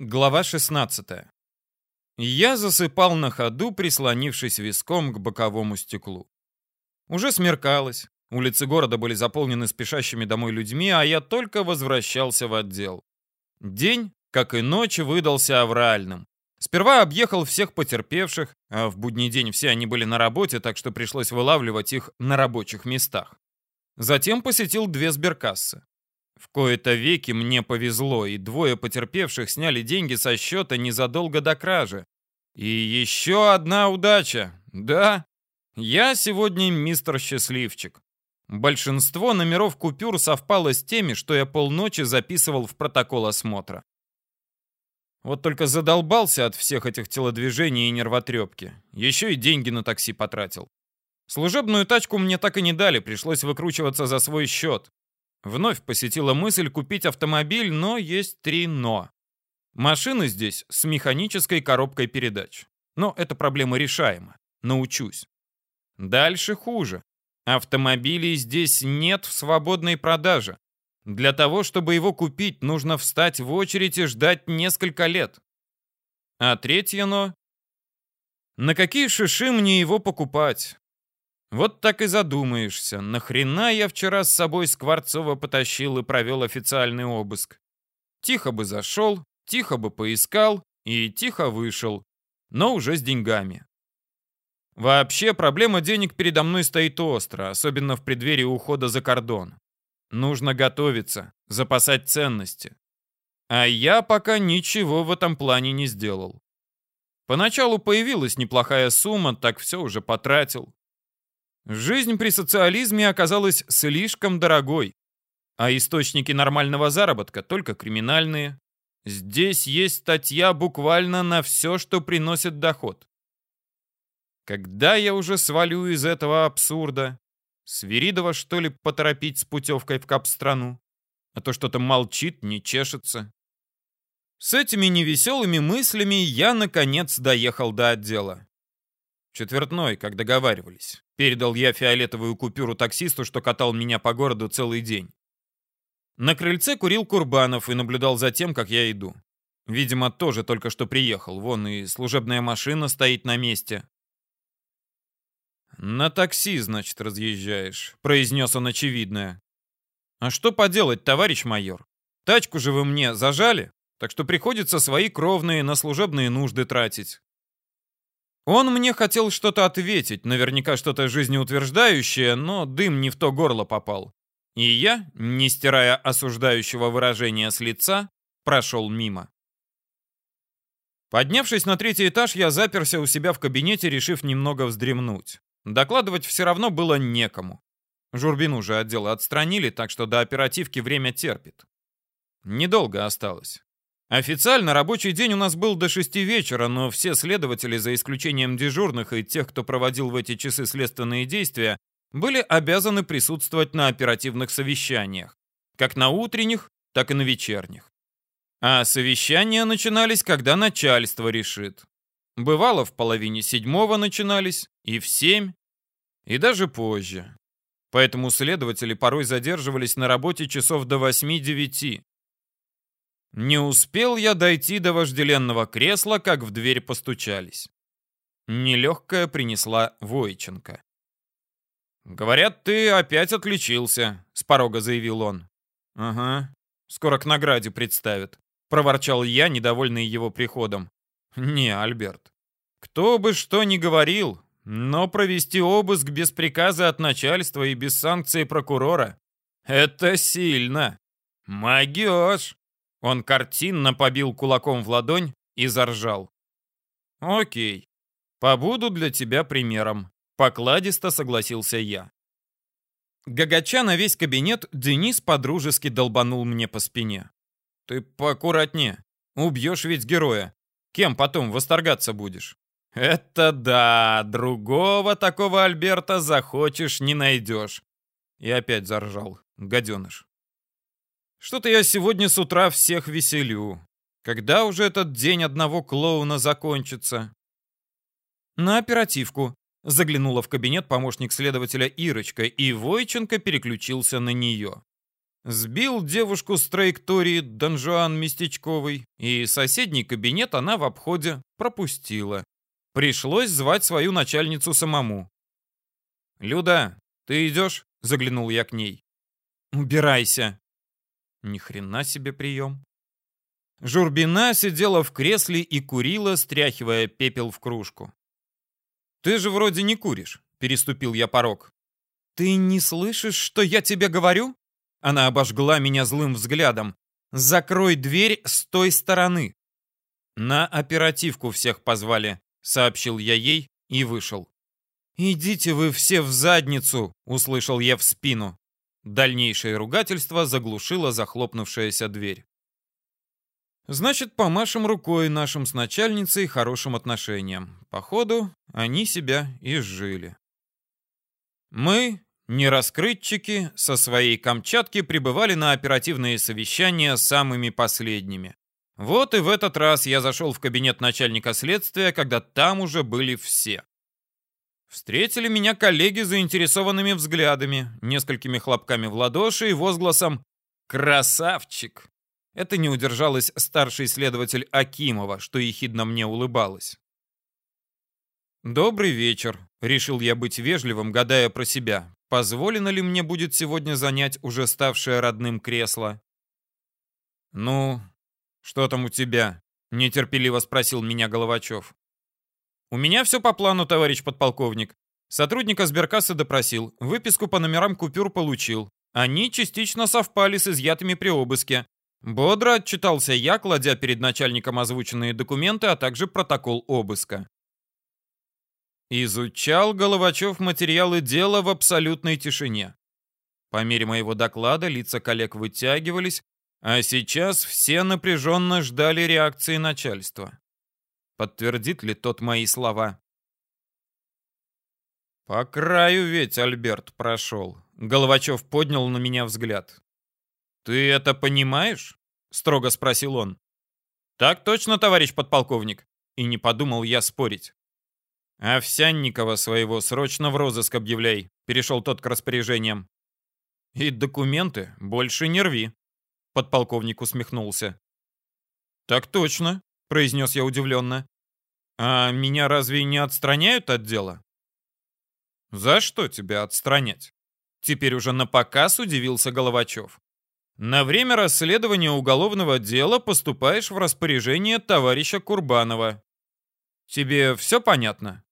Глава 16. Я засыпал на ходу, прислонившись виском к боковому стеклу. Уже смеркалось, улицы города были заполнены спешащими домой людьми, а я только возвращался в отдел. День, как и ночь, выдался авральным. Сперва объехал всех потерпевших, а в будний день все они были на работе, так что пришлось вылавливать их на рабочих местах. Затем посетил две сберкассы. В кои-то веки мне повезло, и двое потерпевших сняли деньги со счета незадолго до кражи. И еще одна удача. Да, я сегодня мистер Счастливчик. Большинство номеров купюр совпало с теми, что я полночи записывал в протокол осмотра. Вот только задолбался от всех этих телодвижений и нервотрепки. Еще и деньги на такси потратил. Служебную тачку мне так и не дали, пришлось выкручиваться за свой счет. Вновь посетила мысль купить автомобиль, но есть три «но». Машина здесь с механической коробкой передач. Но эта проблема решаема. Научусь. Дальше хуже. Автомобилей здесь нет в свободной продаже. Для того, чтобы его купить, нужно встать в очередь и ждать несколько лет. А третье «но». На какие шиши мне его покупать? Вот так и задумаешься, нахрена я вчера с собой Скворцова потащил и провел официальный обыск. Тихо бы зашел, тихо бы поискал и тихо вышел, но уже с деньгами. Вообще, проблема денег передо мной стоит остро, особенно в преддверии ухода за кордон. Нужно готовиться, запасать ценности. А я пока ничего в этом плане не сделал. Поначалу появилась неплохая сумма, так все уже потратил. Жизнь при социализме оказалась слишком дорогой, а источники нормального заработка только криминальные. Здесь есть статья буквально на все, что приносит доход. Когда я уже свалю из этого абсурда? Свиридова, что ли, поторопить с путевкой в кап-страну? А то что-то молчит, не чешется. С этими невеселыми мыслями я, наконец, доехал до отдела. Четвертной, как договаривались. Передал я фиолетовую купюру таксисту, что катал меня по городу целый день. На крыльце курил Курбанов и наблюдал за тем, как я иду. Видимо, тоже только что приехал. Вон и служебная машина стоит на месте. «На такси, значит, разъезжаешь», — произнес он очевидное. «А что поделать, товарищ майор? Тачку же вы мне зажали, так что приходится свои кровные на служебные нужды тратить. Он мне хотел что-то ответить, наверняка что-то жизнеутверждающее, но дым не в то горло попал. И я, не стирая осуждающего выражения с лица, прошел мимо. Поднявшись на третий этаж, я заперся у себя в кабинете, решив немного вздремнуть. Докладывать все равно было некому. Журбину же отдела отстранили, так что до оперативки время терпит. Недолго осталось. Официально рабочий день у нас был до 6 вечера, но все следователи, за исключением дежурных и тех, кто проводил в эти часы следственные действия, были обязаны присутствовать на оперативных совещаниях, как на утренних, так и на вечерних. А совещания начинались, когда начальство решит. Бывало, в половине седьмого начинались, и в семь, и даже позже. Поэтому следователи порой задерживались на работе часов до 8-9. Не успел я дойти до вожделенного кресла, как в дверь постучались. Нелегкая принесла Войченко. «Говорят, ты опять отличился», — с порога заявил он. «Ага, скоро к награде представят», — проворчал я, недовольный его приходом. «Не, Альберт, кто бы что ни говорил, но провести обыск без приказа от начальства и без санкции прокурора — это сильно. Магиош!» Он картинно побил кулаком в ладонь и заржал. «Окей, побуду для тебя примером», — покладисто согласился я. Гагача на весь кабинет, Денис подружески долбанул мне по спине. «Ты поаккуратнее, убьешь ведь героя. Кем потом восторгаться будешь?» «Это да, другого такого Альберта захочешь, не найдешь». И опять заржал, гаденыш. Что-то я сегодня с утра всех веселю. Когда уже этот день одного клоуна закончится? На оперативку. Заглянула в кабинет помощник следователя Ирочка, и Войченко переключился на нее. Сбил девушку с траектории Донжуан Местечковой, и соседний кабинет она в обходе пропустила. Пришлось звать свою начальницу самому. «Люда, ты идешь?» — заглянул я к ней. «Убирайся!» Ни хрена себе прием. Журбина сидела в кресле и курила, стряхивая пепел в кружку. «Ты же вроде не куришь», — переступил я порог. «Ты не слышишь, что я тебе говорю?» Она обожгла меня злым взглядом. «Закрой дверь с той стороны!» «На оперативку всех позвали», — сообщил я ей и вышел. «Идите вы все в задницу!» — услышал я в спину. Дальнейшее ругательство заглушило захлопнувшаяся дверь. Значит, помашем рукой нашим с начальницей хорошим отношениям. Походу, они себя изжили. Мы, нераскрытчики, со своей Камчатки прибывали на оперативные совещания самыми последними. Вот и в этот раз я зашел в кабинет начальника следствия, когда там уже были все. Встретили меня коллеги заинтересованными взглядами, несколькими хлопками в ладоши и возгласом «Красавчик!». Это не удержалась старший следователь Акимова, что ехидно мне улыбалась. «Добрый вечер», — решил я быть вежливым, гадая про себя. Позволено ли мне будет сегодня занять уже ставшее родным кресло? «Ну, что там у тебя?» — нетерпеливо спросил меня Головачев. «У меня все по плану, товарищ подполковник. Сотрудника сберкассы допросил, выписку по номерам купюр получил. Они частично совпали с изъятыми при обыске. Бодро отчитался я, кладя перед начальником озвученные документы, а также протокол обыска. Изучал Головачев материалы дела в абсолютной тишине. По мере моего доклада лица коллег вытягивались, а сейчас все напряженно ждали реакции начальства. Подтвердит ли тот мои слова? По краю ведь Альберт прошел. Головачев поднял на меня взгляд. «Ты это понимаешь?» — строго спросил он. «Так точно, товарищ подполковник». И не подумал я спорить. «Овсянникова своего срочно в розыск объявляй», — перешел тот к распоряжениям. «И документы больше не рви», — подполковник усмехнулся. «Так точно», — произнес я удивленно. «А меня разве не отстраняют от дела?» «За что тебя отстранять?» Теперь уже на показ удивился Головачев. «На время расследования уголовного дела поступаешь в распоряжение товарища Курбанова. Тебе все понятно?»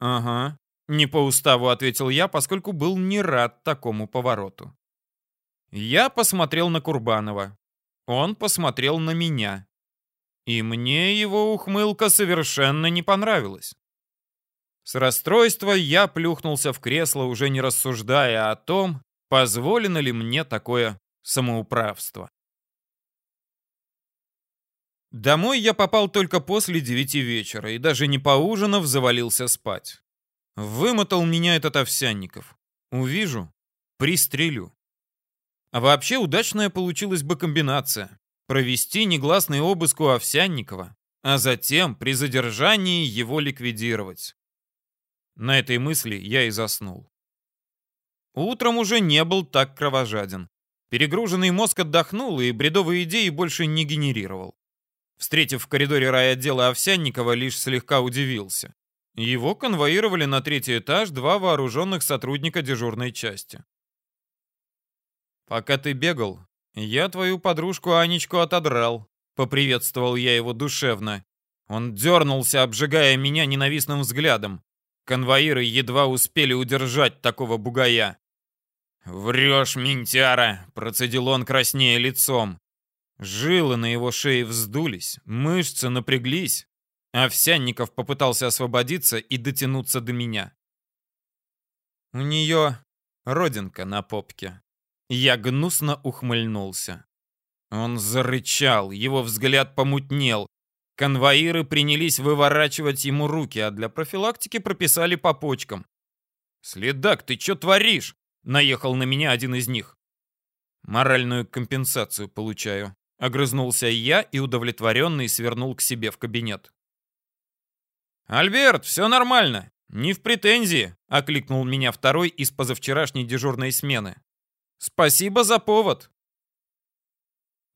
«Ага», — не по уставу ответил я, поскольку был не рад такому повороту. Я посмотрел на Курбанова. Он посмотрел на меня. И мне его ухмылка совершенно не понравилась. С расстройства я плюхнулся в кресло, уже не рассуждая о том, позволено ли мне такое самоуправство. Домой я попал только после девяти вечера и даже не поужинав завалился спать. Вымотал меня этот Овсянников. Увижу, пристрелю. А вообще удачная получилась бы комбинация провести негласный обыск у Овсянникова, а затем при задержании его ликвидировать. На этой мысли я и заснул. Утром уже не был так кровожаден. Перегруженный мозг отдохнул и бредовые идеи больше не генерировал. Встретив в коридоре райотдела Овсянникова, лишь слегка удивился. Его конвоировали на третий этаж два вооруженных сотрудника дежурной части. «Пока ты бегал, «Я твою подружку Анечку отодрал», — поприветствовал я его душевно. Он дернулся, обжигая меня ненавистным взглядом. Конвоиры едва успели удержать такого бугая. «Врешь, ментяра!» — процедил он краснее лицом. Жилы на его шее вздулись, мышцы напряглись. Овсянников попытался освободиться и дотянуться до меня. У нее родинка на попке. Я гнусно ухмыльнулся. Он зарычал, его взгляд помутнел. Конвоиры принялись выворачивать ему руки, а для профилактики прописали по почкам. «Следак, ты что творишь?» — наехал на меня один из них. «Моральную компенсацию получаю», — огрызнулся я и удовлетворенный свернул к себе в кабинет. «Альберт, все нормально, не в претензии», — окликнул меня второй из позавчерашней дежурной смены. Спасибо за повод.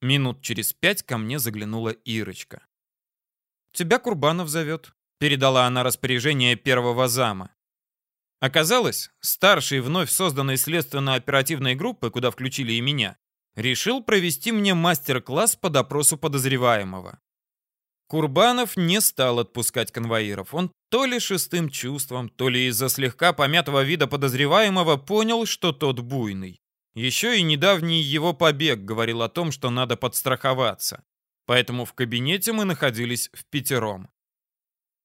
Минут через пять ко мне заглянула Ирочка. «Тебя Курбанов зовет», — передала она распоряжение первого зама. Оказалось, старший вновь созданной следственно-оперативной группы, куда включили и меня, решил провести мне мастер-класс по допросу подозреваемого. Курбанов не стал отпускать конвоиров. Он то ли шестым чувством, то ли из-за слегка помятого вида подозреваемого понял, что тот буйный. Еще и недавний его побег говорил о том, что надо подстраховаться. Поэтому в кабинете мы находились в пятером.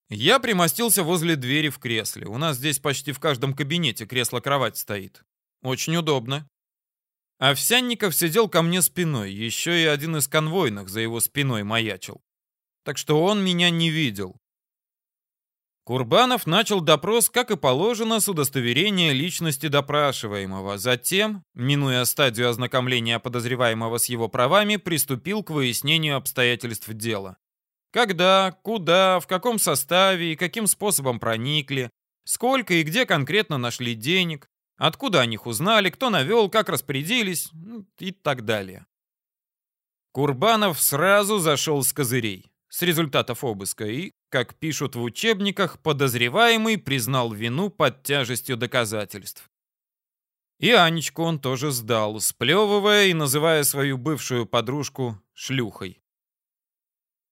Я примостился возле двери в кресле. У нас здесь почти в каждом кабинете кресло-кровать стоит. Очень удобно. Овсянников сидел ко мне спиной, еще и один из конвойных за его спиной маячил. Так что он меня не видел. Курбанов начал допрос, как и положено, с удостоверения личности допрашиваемого. Затем, минуя стадию ознакомления подозреваемого с его правами, приступил к выяснению обстоятельств дела. Когда, куда, в каком составе и каким способом проникли, сколько и где конкретно нашли денег, откуда о них узнали, кто навел, как распорядились и так далее. Курбанов сразу зашел с козырей, с результатов обыска, и, как пишут в учебниках, подозреваемый признал вину под тяжестью доказательств. И Анечку он тоже сдал, сплевывая и называя свою бывшую подружку шлюхой.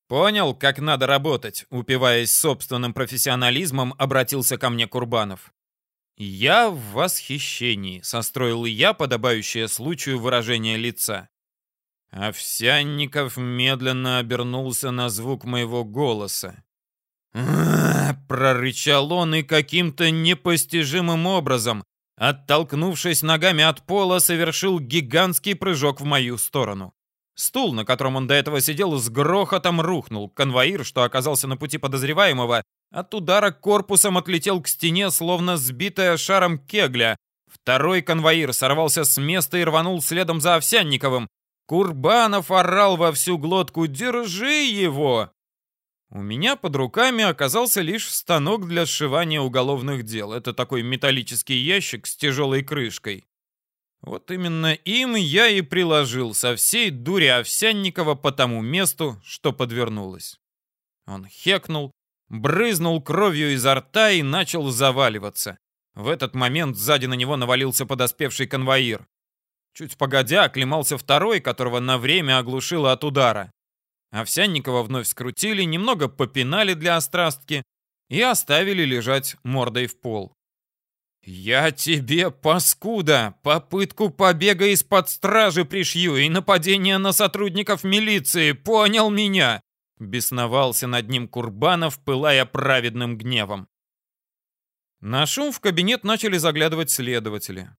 «Понял, как надо работать», — упиваясь собственным профессионализмом, обратился ко мне Курбанов. «Я в восхищении», — состроил я подобающее случаю выражение лица. Овсянников медленно обернулся на звук моего голоса. прорычал он и каким-то непостижимым образом, оттолкнувшись ногами от пола, совершил гигантский прыжок в мою сторону. Стул, на котором он до этого сидел, с грохотом рухнул. Конвоир, что оказался на пути подозреваемого, от удара корпусом отлетел к стене, словно сбитая шаром кегля. Второй конвоир сорвался с места и рванул следом за Овсянниковым. Курбанов орал во всю глотку «Держи его!». У меня под руками оказался лишь станок для сшивания уголовных дел. Это такой металлический ящик с тяжелой крышкой. Вот именно им я и приложил со всей дури Овсянникова по тому месту, что подвернулось. Он хекнул, брызнул кровью изо рта и начал заваливаться. В этот момент сзади на него навалился подоспевший конвоир. Чуть погодя, оклемался второй, которого на время оглушило от удара. Овсянникова вновь скрутили, немного попинали для острастки и оставили лежать мордой в пол. «Я тебе, паскуда, попытку побега из-под стражи пришью и нападение на сотрудников милиции, понял меня?» Бесновался над ним Курбанов, пылая праведным гневом. На шум в кабинет начали заглядывать следователи.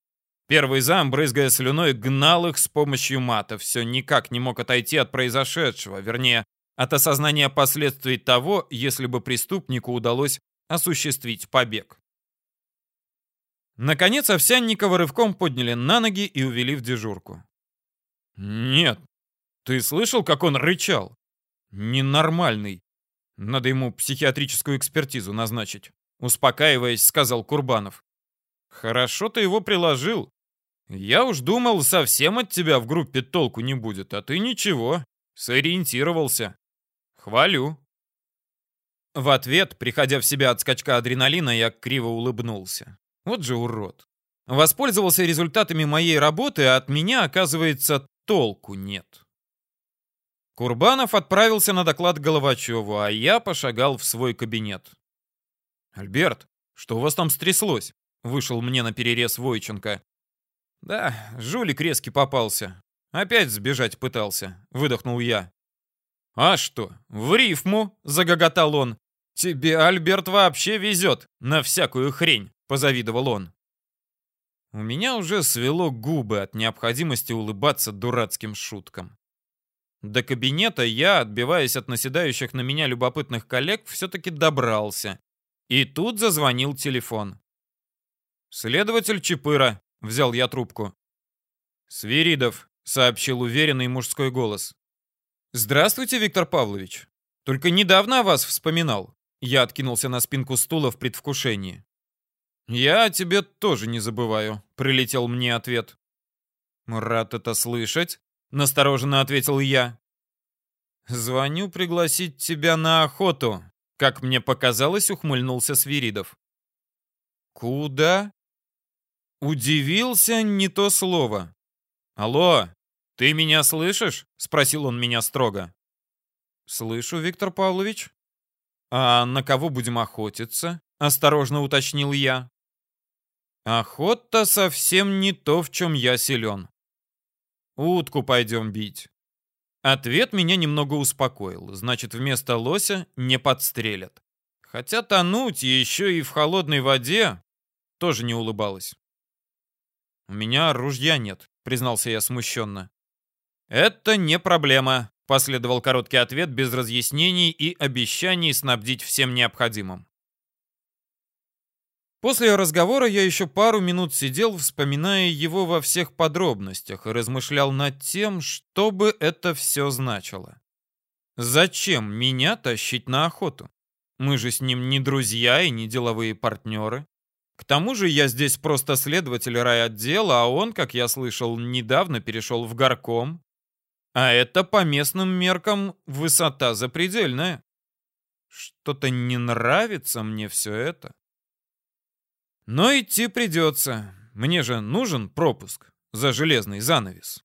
Первый зам, брызгая слюной, гнал их с помощью мата. Все никак не мог отойти от произошедшего, вернее, от осознания последствий того, если бы преступнику удалось осуществить побег. Наконец Овсянникова рывком подняли на ноги и увели в дежурку. «Нет, ты слышал, как он рычал? Ненормальный. Надо ему психиатрическую экспертизу назначить», успокаиваясь, сказал Курбанов. «Хорошо ты его приложил. Я уж думал, совсем от тебя в группе толку не будет, а ты ничего, сориентировался. Хвалю». В ответ, приходя в себя от скачка адреналина, я криво улыбнулся. Вот же урод. Воспользовался результатами моей работы, а от меня, оказывается, толку нет. Курбанов отправился на доклад Головачеву, а я пошагал в свой кабинет. «Альберт, что у вас там стряслось?» — вышел мне на перерез Войченко. «Да, жулик резкий попался. Опять сбежать пытался», — выдохнул я. «А что, в рифму?» — загоготал он. «Тебе, Альберт, вообще везет на всякую хрень» позавидовал он. У меня уже свело губы от необходимости улыбаться дурацким шуткам. До кабинета я, отбиваясь от наседающих на меня любопытных коллег, все-таки добрался. И тут зазвонил телефон. «Следователь Чапыра», — взял я трубку. «Свиридов», — сообщил уверенный мужской голос. «Здравствуйте, Виктор Павлович. Только недавно о вас вспоминал». Я откинулся на спинку стула в предвкушении. «Я о тебе тоже не забываю», — прилетел мне ответ. «Рад это слышать», — настороженно ответил я. «Звоню пригласить тебя на охоту», — как мне показалось, ухмыльнулся Свиридов. «Куда?» Удивился не то слово. «Алло, ты меня слышишь?» — спросил он меня строго. «Слышу, Виктор Павлович». «А на кого будем охотиться?» — осторожно уточнил я. «Охота совсем не то, в чем я силен. Утку пойдем бить». Ответ меня немного успокоил. Значит, вместо лося не подстрелят. Хотя тонуть еще и в холодной воде тоже не улыбалась. «У меня ружья нет», — признался я смущенно. «Это не проблема», — последовал короткий ответ без разъяснений и обещаний снабдить всем необходимым. После разговора я еще пару минут сидел, вспоминая его во всех подробностях, и размышлял над тем, что бы это все значило. Зачем меня тащить на охоту? Мы же с ним не друзья и не деловые партнеры. К тому же я здесь просто следователь райотдела, а он, как я слышал, недавно перешел в горком. А это по местным меркам высота запредельная. Что-то не нравится мне все это. Но идти придется. Мне же нужен пропуск за железный занавес.